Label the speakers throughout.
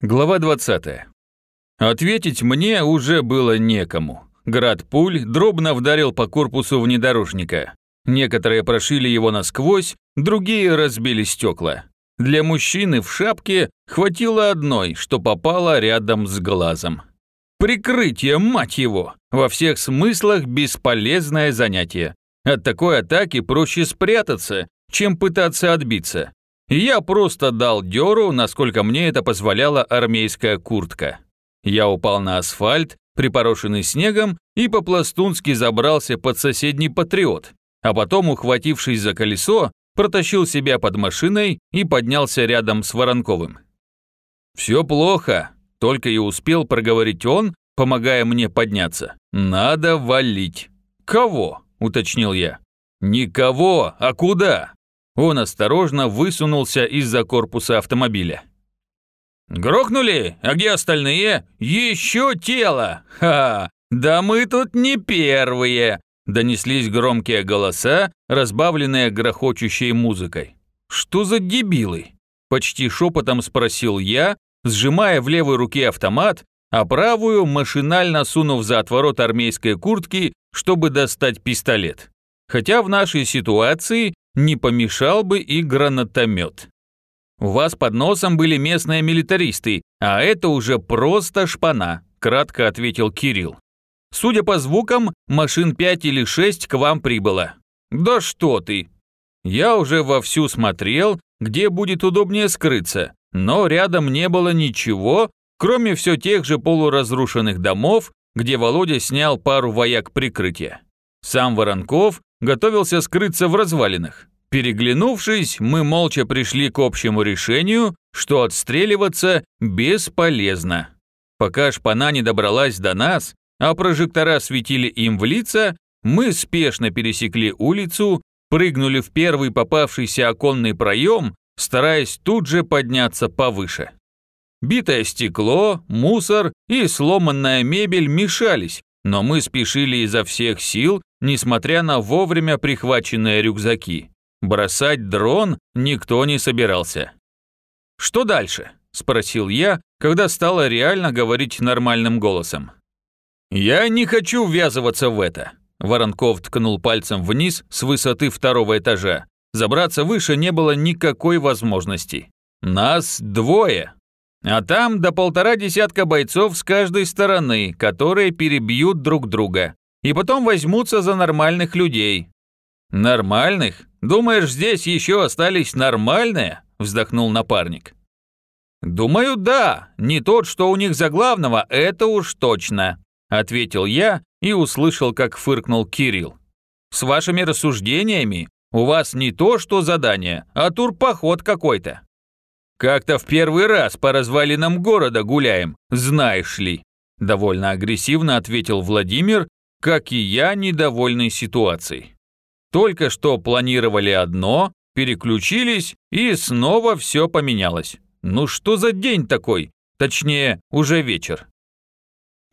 Speaker 1: Глава 20. Ответить мне уже было некому. Град пуль дробно вдарил по корпусу внедорожника. Некоторые прошили его насквозь, другие разбили стекла. Для мужчины в шапке хватило одной, что попало рядом с глазом. Прикрытие, мать его! Во всех смыслах бесполезное занятие. От такой атаки проще спрятаться, чем пытаться отбиться. Я просто дал дёру, насколько мне это позволяла армейская куртка. Я упал на асфальт, припорошенный снегом, и по-пластунски забрался под соседний патриот, а потом, ухватившись за колесо, протащил себя под машиной и поднялся рядом с Воронковым. «Все плохо», — только и успел проговорить он, помогая мне подняться. «Надо валить». «Кого?» — уточнил я. «Никого, а куда?» Он осторожно высунулся из-за корпуса автомобиля. «Грохнули? А где остальные? Еще тело! Ха! Да мы тут не первые!» Донеслись громкие голоса, разбавленные грохочущей музыкой. «Что за дебилы?» Почти шепотом спросил я, сжимая в левой руке автомат, а правую машинально сунув за отворот армейской куртки, чтобы достать пистолет. Хотя в нашей ситуации не помешал бы и гранатомет. У вас под носом были местные милитаристы, а это уже просто шпана, кратко ответил Кирилл. Судя по звукам, машин пять или шесть к вам прибыло. Да что ты! Я уже вовсю смотрел, где будет удобнее скрыться, но рядом не было ничего, кроме все тех же полуразрушенных домов, где Володя снял пару вояк прикрытия. Сам Воронков готовился скрыться в развалинах. Переглянувшись, мы молча пришли к общему решению, что отстреливаться бесполезно. Пока шпана не добралась до нас, а прожектора светили им в лица, мы спешно пересекли улицу, прыгнули в первый попавшийся оконный проем, стараясь тут же подняться повыше. Битое стекло, мусор и сломанная мебель мешались, но мы спешили изо всех сил, несмотря на вовремя прихваченные рюкзаки. Бросать дрон никто не собирался. «Что дальше?» – спросил я, когда стало реально говорить нормальным голосом. «Я не хочу ввязываться в это», – Воронков ткнул пальцем вниз с высоты второго этажа. Забраться выше не было никакой возможности. «Нас двое», а там до полтора десятка бойцов с каждой стороны, которые перебьют друг друга. И потом возьмутся за нормальных людей. Нормальных? Думаешь, здесь еще остались нормальные? Вздохнул напарник. Думаю, да. Не тот, что у них за главного, это уж точно. Ответил я и услышал, как фыркнул Кирилл. С вашими рассуждениями у вас не то, что задание, а турпоход какой-то. Как-то в первый раз по развалинам города гуляем, знаешь ли. Довольно агрессивно ответил Владимир, как и я, недовольной ситуацией. Только что планировали одно, переключились, и снова все поменялось. Ну что за день такой? Точнее, уже вечер.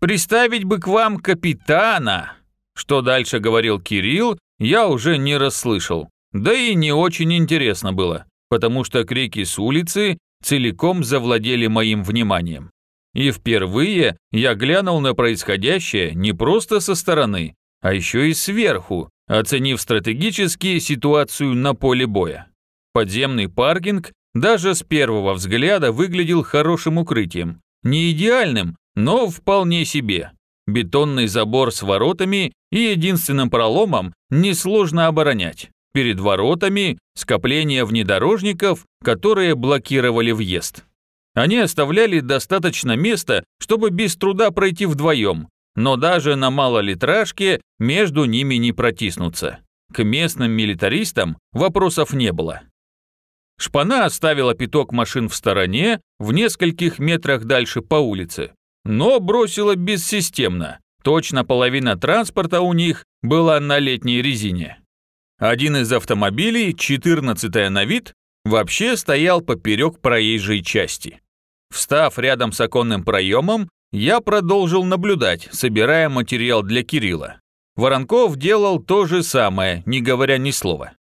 Speaker 1: «Приставить бы к вам капитана!» Что дальше говорил Кирилл, я уже не расслышал. Да и не очень интересно было потому что крики с улицы целиком завладели моим вниманием. И впервые я глянул на происходящее не просто со стороны, а еще и сверху, оценив стратегически ситуацию на поле боя. Подземный паркинг даже с первого взгляда выглядел хорошим укрытием. Не идеальным, но вполне себе. Бетонный забор с воротами и единственным проломом несложно оборонять. Перед воротами скопление внедорожников, которые блокировали въезд. Они оставляли достаточно места, чтобы без труда пройти вдвоем, но даже на малолитражке между ними не протиснуться. К местным милитаристам вопросов не было. Шпана оставила пяток машин в стороне, в нескольких метрах дальше по улице, но бросила бессистемно. Точно половина транспорта у них была на летней резине. Один из автомобилей, 14 на вид, вообще стоял поперек проезжей части. Встав рядом с оконным проемом, я продолжил наблюдать, собирая материал для Кирилла. Воронков делал то же самое, не говоря ни слова.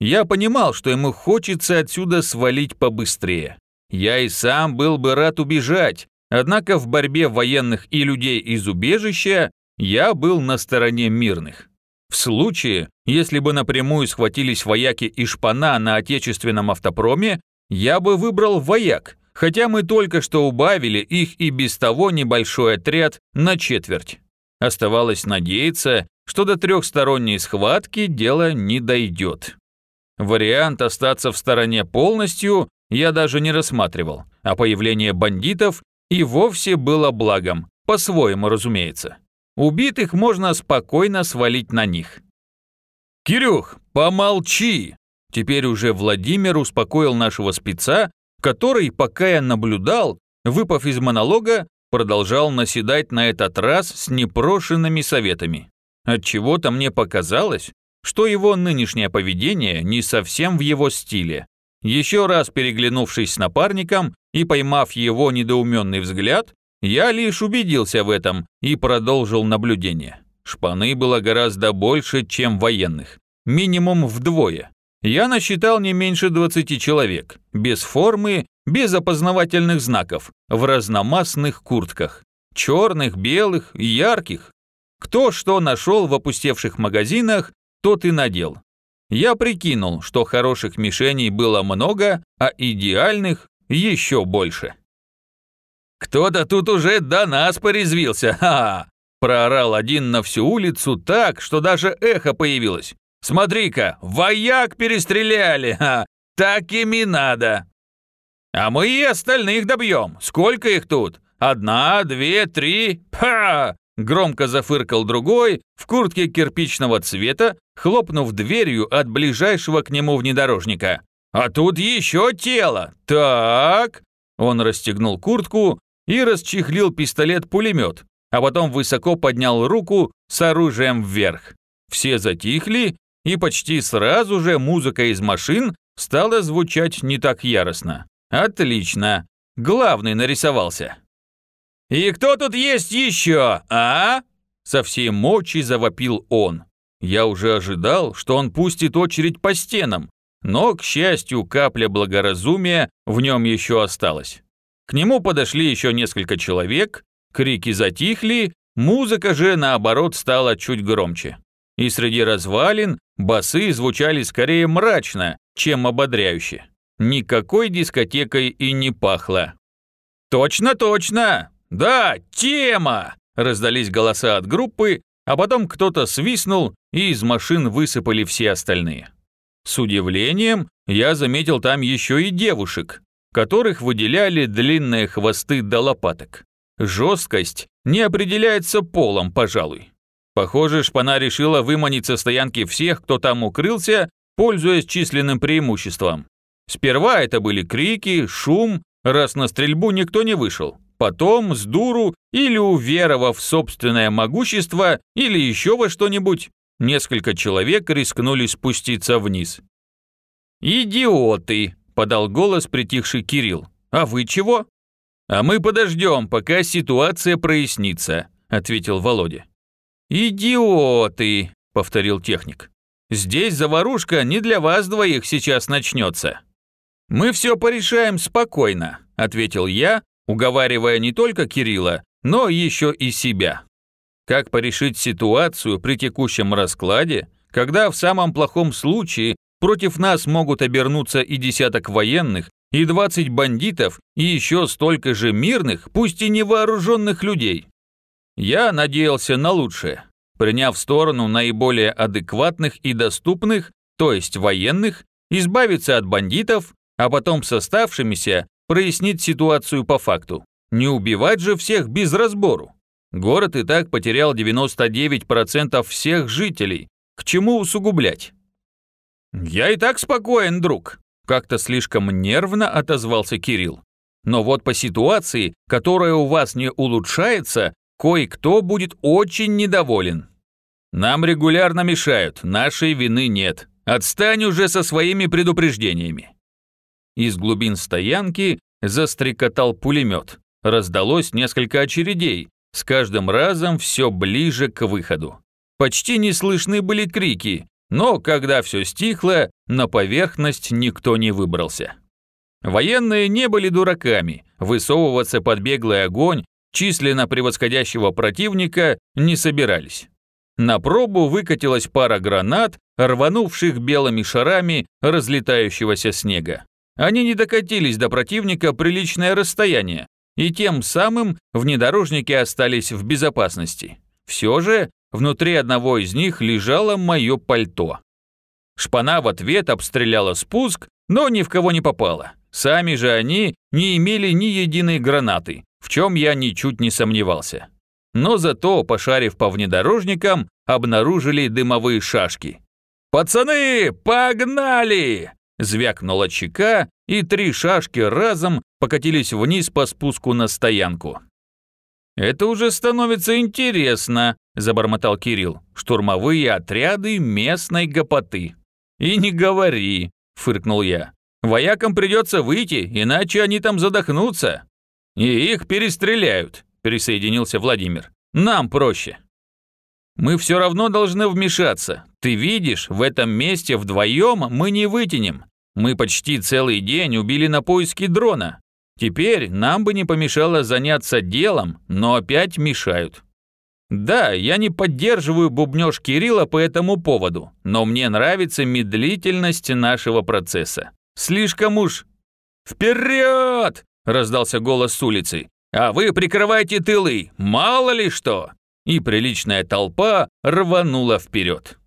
Speaker 1: Я понимал, что ему хочется отсюда свалить побыстрее. Я и сам был бы рад убежать, однако в борьбе военных и людей из убежища я был на стороне мирных. В случае, если бы напрямую схватились вояки и шпана на отечественном автопроме, я бы выбрал вояк, хотя мы только что убавили их и без того небольшой отряд на четверть. Оставалось надеяться, что до трехсторонней схватки дело не дойдет. Вариант остаться в стороне полностью я даже не рассматривал, а появление бандитов и вовсе было благом, по-своему, разумеется. Убитых можно спокойно свалить на них. «Кирюх, помолчи!» Теперь уже Владимир успокоил нашего спеца, который, пока я наблюдал, выпав из монолога, продолжал наседать на этот раз с непрошенными советами. Отчего-то мне показалось, что его нынешнее поведение не совсем в его стиле. Еще раз переглянувшись с напарником и поймав его недоуменный взгляд, я лишь убедился в этом и продолжил наблюдение. Шпаны было гораздо больше, чем военных. Минимум вдвое. Я насчитал не меньше 20 человек, без формы, без опознавательных знаков, в разномастных куртках. Черных, белых, ярких. Кто что нашел в опустевших магазинах, тот и надел. Я прикинул, что хороших мишеней было много, а идеальных еще больше. «Кто-то тут уже до нас порезвился, ха-ха!» Проорал один на всю улицу так, что даже эхо появилось. «Смотри-ка, вояк перестреляли, ха! Так им и надо!» «А мы и остальных добьем. Сколько их тут? Одна, две, три? Па!» Громко зафыркал другой, в куртке кирпичного цвета, хлопнув дверью от ближайшего к нему внедорожника. «А тут еще тело! Так!» Он расстегнул куртку и расчехлил пистолет-пулемет, а потом высоко поднял руку с оружием вверх. Все затихли, и почти сразу же музыка из машин стала звучать не так яростно. Отлично. Главный нарисовался. «И кто тут есть еще, а?» Со всей мочи завопил он. Я уже ожидал, что он пустит очередь по стенам, но, к счастью, капля благоразумия в нем еще осталась. К нему подошли еще несколько человек, крики затихли, музыка же, наоборот, стала чуть громче. И среди развалин басы звучали скорее мрачно, чем ободряюще. Никакой дискотекой и не пахло. «Точно, точно! Да, тема!» Раздались голоса от группы, а потом кто-то свистнул, и из машин высыпали все остальные. С удивлением я заметил там еще и девушек, которых выделяли длинные хвосты до лопаток. Жесткость не определяется полом, пожалуй. Похоже, шпана решила выманить со стоянки всех, кто там укрылся, пользуясь численным преимуществом. Сперва это были крики, шум, раз на стрельбу никто не вышел. Потом, с дуру или уверовав в собственное могущество или еще во что-нибудь, несколько человек рискнули спуститься вниз. «Идиоты!» – подал голос притихший Кирилл. «А вы чего?» «А мы подождем, пока ситуация прояснится», – ответил Володя. «Идиоты!» – повторил техник. «Здесь заварушка не для вас двоих сейчас начнется». «Мы все порешаем спокойно», – ответил я, уговаривая не только Кирилла, но еще и себя. Как порешить ситуацию при текущем раскладе, когда в самом плохом случае против нас могут обернуться и десяток военных, и 20 бандитов, и еще столько же мирных, пусть и невооруженных людей? Я надеялся на лучшее, приняв сторону наиболее адекватных и доступных, то есть военных, избавиться от бандитов, а потом с оставшимися прояснить ситуацию по факту. Не убивать же всех без разбору. Город и так потерял 99% всех жителей. К чему усугублять? «Я и так спокоен, друг», – как-то слишком нервно отозвался Кирилл. «Но вот по ситуации, которая у вас не улучшается, кое-кто будет очень недоволен. Нам регулярно мешают, нашей вины нет. Отстань уже со своими предупреждениями». Из глубин стоянки застрекотал пулемет. Раздалось несколько очередей, с каждым разом все ближе к выходу. Почти не слышны были крики, но когда все стихло, на поверхность никто не выбрался. Военные не были дураками, высовываться под беглый огонь численно превосходящего противника не собирались. На пробу выкатилась пара гранат, рванувших белыми шарами разлетающегося снега. Они не докатились до противника приличное расстояние, и тем самым внедорожники остались в безопасности. Все же внутри одного из них лежало мое пальто. Шпана в ответ обстреляла спуск, но ни в кого не попала. Сами же они не имели ни единой гранаты, в чем я ничуть не сомневался. Но зато, пошарив по внедорожникам, обнаружили дымовые шашки. «Пацаны, погнали!» Звякнула чека, и три шашки разом покатились вниз по спуску на стоянку. «Это уже становится интересно», – забормотал Кирилл. «Штурмовые отряды местной гопоты». «И не говори», – фыркнул я. «Воякам придется выйти, иначе они там задохнутся». «И их перестреляют», – присоединился Владимир. «Нам проще». «Мы все равно должны вмешаться. Ты видишь, в этом месте вдвоем мы не вытянем. Мы почти целый день убили на поиски дрона. Теперь нам бы не помешало заняться делом, но опять мешают. Да, я не поддерживаю бубнёж Кирилла по этому поводу, но мне нравится медлительность нашего процесса. Слишком уж... «Вперед!» – раздался голос с улицы. «А вы прикрывайте тылы, мало ли что!» И приличная толпа рванула вперед.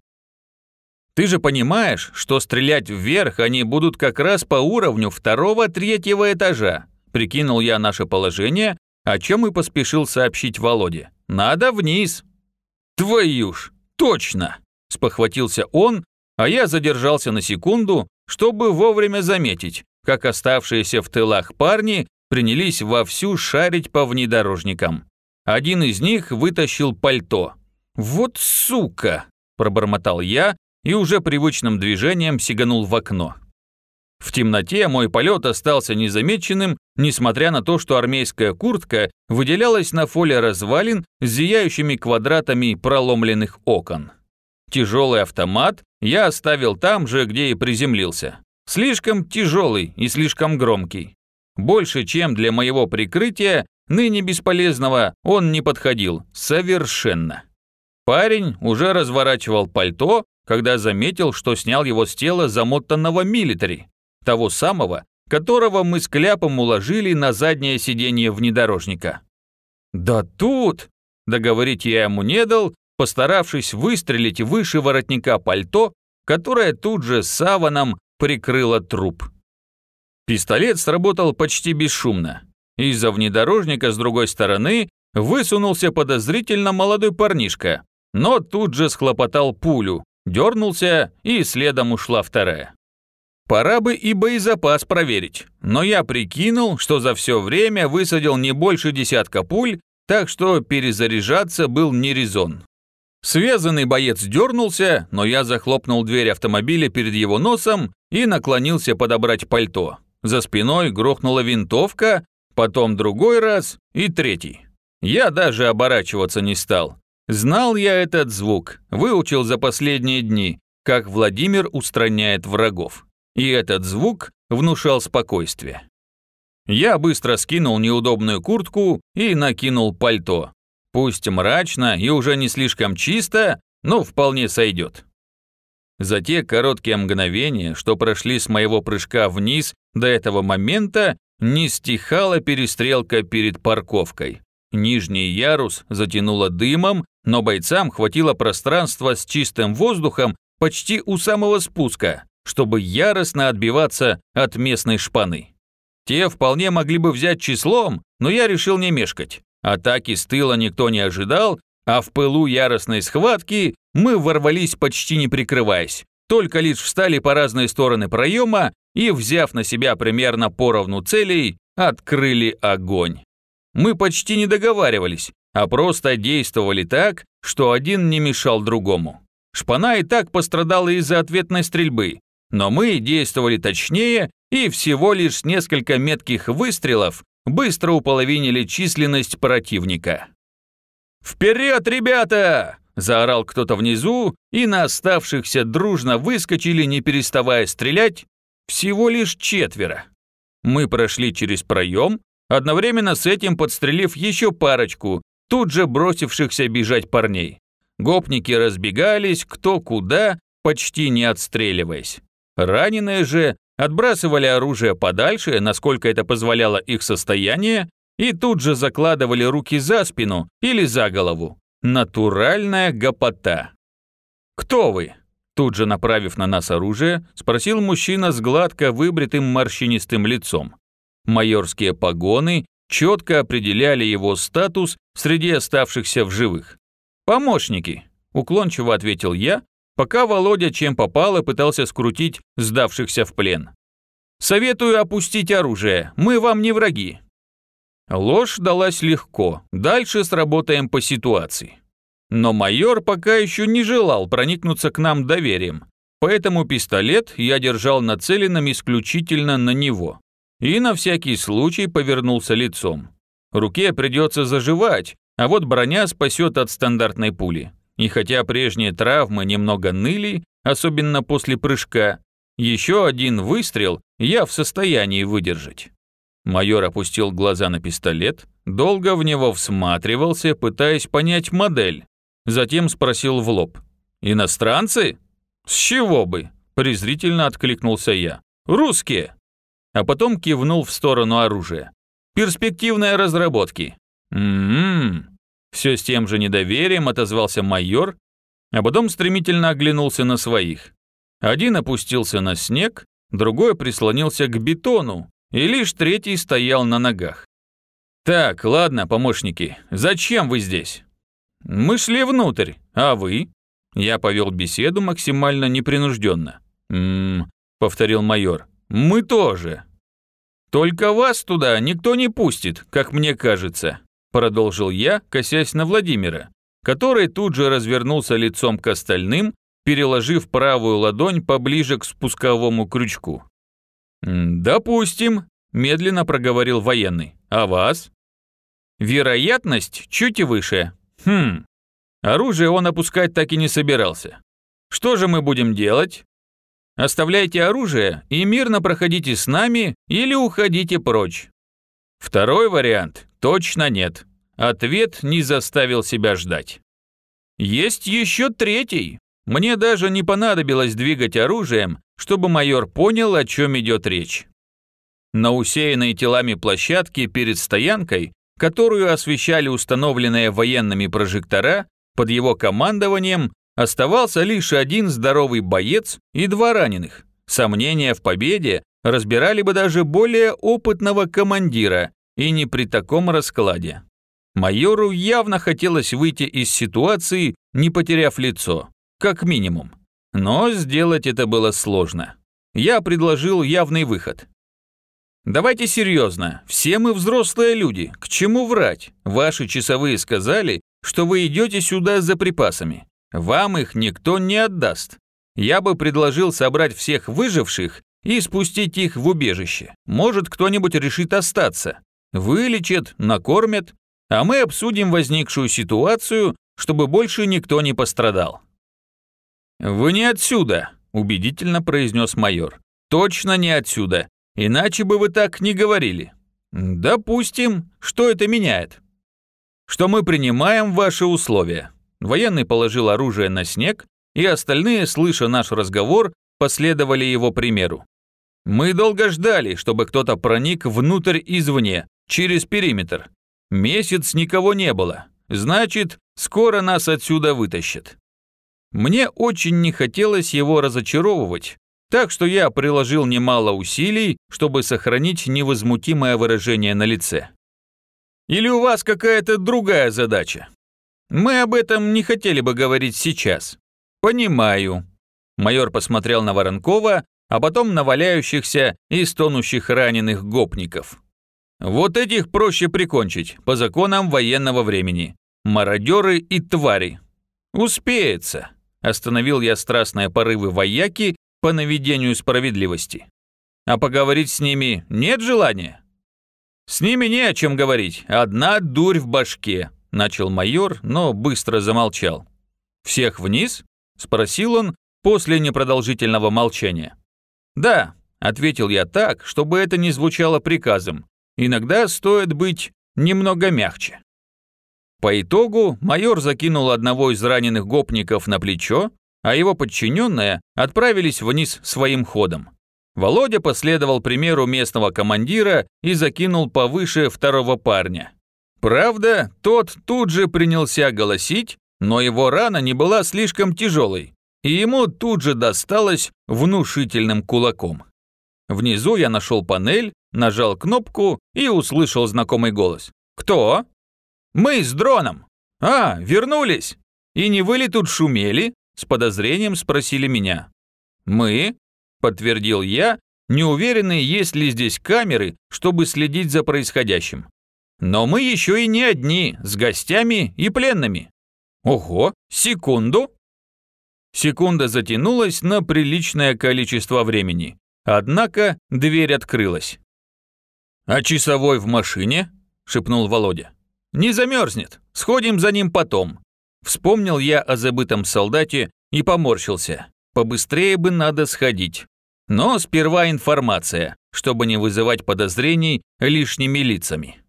Speaker 1: Ты же понимаешь, что стрелять вверх они будут как раз по уровню второго-третьего этажа. Прикинул я наше положение, о чем и поспешил сообщить Володе. Надо вниз. Твою ж, точно! Спохватился он, а я задержался на секунду, чтобы вовремя заметить, как оставшиеся в тылах парни принялись вовсю шарить по внедорожникам. Один из них вытащил пальто. «Вот сука!» – пробормотал я, и уже привычным движением сиганул в окно. В темноте мой полет остался незамеченным, несмотря на то, что армейская куртка выделялась на фоле развалин с зияющими квадратами проломленных окон. Тяжелый автомат я оставил там же, где и приземлился. Слишком тяжелый и слишком громкий. Больше, чем для моего прикрытия, ныне бесполезного, он не подходил. Совершенно. Парень уже разворачивал пальто, когда заметил, что снял его с тела замотанного милитари, того самого, которого мы с кляпом уложили на заднее сиденье внедорожника. «Да тут!» – договорить я ему не дал, постаравшись выстрелить выше воротника пальто, которое тут же саваном прикрыло труп. Пистолет сработал почти бесшумно. Из-за внедорожника с другой стороны высунулся подозрительно молодой парнишка, но тут же схлопотал пулю, Дернулся, и следом ушла вторая. Пора бы и боезапас проверить, но я прикинул, что за все время высадил не больше десятка пуль, так что перезаряжаться был не резон. Связанный боец дернулся, но я захлопнул дверь автомобиля перед его носом и наклонился подобрать пальто. За спиной грохнула винтовка, потом другой раз и третий. Я даже оборачиваться не стал. Знал я этот звук, выучил за последние дни, как Владимир устраняет врагов. И этот звук внушал спокойствие. Я быстро скинул неудобную куртку и накинул пальто. Пусть мрачно и уже не слишком чисто, но вполне сойдет. За те короткие мгновения, что прошли с моего прыжка вниз до этого момента, не стихала перестрелка перед парковкой. Нижний ярус затянуло дымом, но бойцам хватило пространства с чистым воздухом почти у самого спуска, чтобы яростно отбиваться от местной шпаны. Те вполне могли бы взять числом, но я решил не мешкать. Атаки с тыла никто не ожидал, а в пылу яростной схватки мы ворвались почти не прикрываясь, только лишь встали по разные стороны проема и, взяв на себя примерно поровну целей, открыли огонь. Мы почти не договаривались, а просто действовали так, что один не мешал другому. Шпана и так пострадала из-за ответной стрельбы, но мы действовали точнее и всего лишь несколько метких выстрелов быстро уполовинили численность противника. «Вперед, ребята!» – заорал кто-то внизу, и на оставшихся дружно выскочили, не переставая стрелять, всего лишь четверо. Мы прошли через проем, одновременно с этим подстрелив еще парочку, тут же бросившихся бежать парней. Гопники разбегались кто куда, почти не отстреливаясь. Раненые же отбрасывали оружие подальше, насколько это позволяло их состояние, и тут же закладывали руки за спину или за голову. Натуральная гопота. «Кто вы?» Тут же направив на нас оружие, спросил мужчина с гладко выбритым морщинистым лицом. Майорские погоны четко определяли его статус среди оставшихся в живых. «Помощники», – уклончиво ответил я, пока Володя чем попало пытался скрутить сдавшихся в плен. «Советую опустить оружие, мы вам не враги». Ложь далась легко, дальше сработаем по ситуации. Но майор пока еще не желал проникнуться к нам доверием, поэтому пистолет я держал нацеленным исключительно на него. И на всякий случай повернулся лицом. Руке придется заживать, а вот броня спасет от стандартной пули. И хотя прежние травмы немного ныли, особенно после прыжка, еще один выстрел я в состоянии выдержать. Майор опустил глаза на пистолет, долго в него всматривался, пытаясь понять модель. Затем спросил в лоб. «Иностранцы?» «С чего бы?» – презрительно откликнулся я. «Русские!» А потом кивнул в сторону оружия. «Перспективные разработки». «М-м-м», все с тем же недоверием отозвался майор, а потом стремительно оглянулся на своих. Один опустился на снег, другой прислонился к бетону, и лишь третий стоял на ногах. «Так, ладно, помощники, зачем вы здесь?» «Мы шли внутрь, а вы?» Я повел беседу максимально непринужденно. «М-м-м», повторил майор, «мы тоже». «Только вас туда никто не пустит, как мне кажется продолжил я, косясь на Владимира, который тут же развернулся лицом к остальным, переложив правую ладонь поближе к спусковому крючку. «Допустим», – медленно проговорил военный. «А вас?» «Вероятность чуть выше. Хм. Оружие он опускать так и не собирался. Что же мы будем делать? Оставляйте оружие и мирно проходите с нами или уходите прочь. Второй вариант точно нет. Ответ не заставил себя ждать. Есть еще третий. Мне даже не понадобилось двигать оружием, чтобы майор понял, о чем идет речь. На усеянной телами площадке перед стоянкой, которую освещали установленные военными прожектора, под его командованием оставался лишь один здоровый боец и два раненых. Сомнения в победе разбирали бы даже более опытного командира, и не при таком раскладе. Майору явно хотелось выйти из ситуации, не потеряв лицо, как минимум. Но сделать это было сложно. Я предложил явный выход. «Давайте серьезно, все мы взрослые люди, к чему врать? Ваши часовые сказали, что вы идете сюда за припасами. Вам их никто не отдаст. Я бы предложил собрать всех выживших и спустить их в убежище. Может, кто-нибудь решит остаться. Вылечат, накормят, а мы обсудим возникшую ситуацию, чтобы больше никто не пострадал». «Вы не отсюда», – убедительно произнес майор. «Точно не отсюда, иначе бы вы так не говорили». «Допустим, что это меняет?» «Что мы принимаем ваши условия». Военный положил оружие на снег, и остальные, слыша наш разговор, последовали его примеру. «Мы долго ждали, чтобы кто-то проник внутрь извне, через периметр. Месяц никого не было. Значит, скоро нас отсюда вытащат. Мне очень не хотелось его разочаровывать, так что я приложил немало усилий, чтобы сохранить невозмутимое выражение на лице. Или у вас какая-то другая задача? Мы об этом не хотели бы говорить сейчас. Понимаю. Майор посмотрел на Воронкова, а потом на валяющихся и стонущих раненых гопников. Вот этих проще прикончить, по законам военного времени. Мародеры и твари. Успеется. Остановил я страстные порывы вояки по наведению справедливости. А поговорить с ними нет желания? С ними не о чем говорить, одна дурь в башке, начал майор, но быстро замолчал. Всех вниз? Спросил он после непродолжительного молчания. Да, ответил я так, чтобы это не звучало приказом. Иногда стоит быть немного мягче. По итогу майор закинул одного из раненых гопников на плечо, а его подчиненные отправились вниз своим ходом. Володя последовал примеру местного командира и закинул повыше второго парня. Правда, тот тут же принялся голосить, но его рана не была слишком тяжелой, и ему тут же досталось внушительным кулаком. Внизу я нашел панель, нажал кнопку и услышал знакомый голос. «Кто?» «Мы с дроном». «А, вернулись. И не вы ли тут шумели?» С подозрением спросили меня. «Мы?» – подтвердил я, неуверенный, есть ли здесь камеры, чтобы следить за происходящим. Но мы еще и не одни, с гостями и пленными. Ого, секунду. Секунда затянулась на приличное количество времени. Однако дверь открылась. «А часовой в машине?» – шепнул Володя. «Не замерзнет. Сходим за ним потом». Вспомнил я о забытом солдате и поморщился. Побыстрее бы надо сходить. Но сперва информация, чтобы не вызывать подозрений лишними лицами.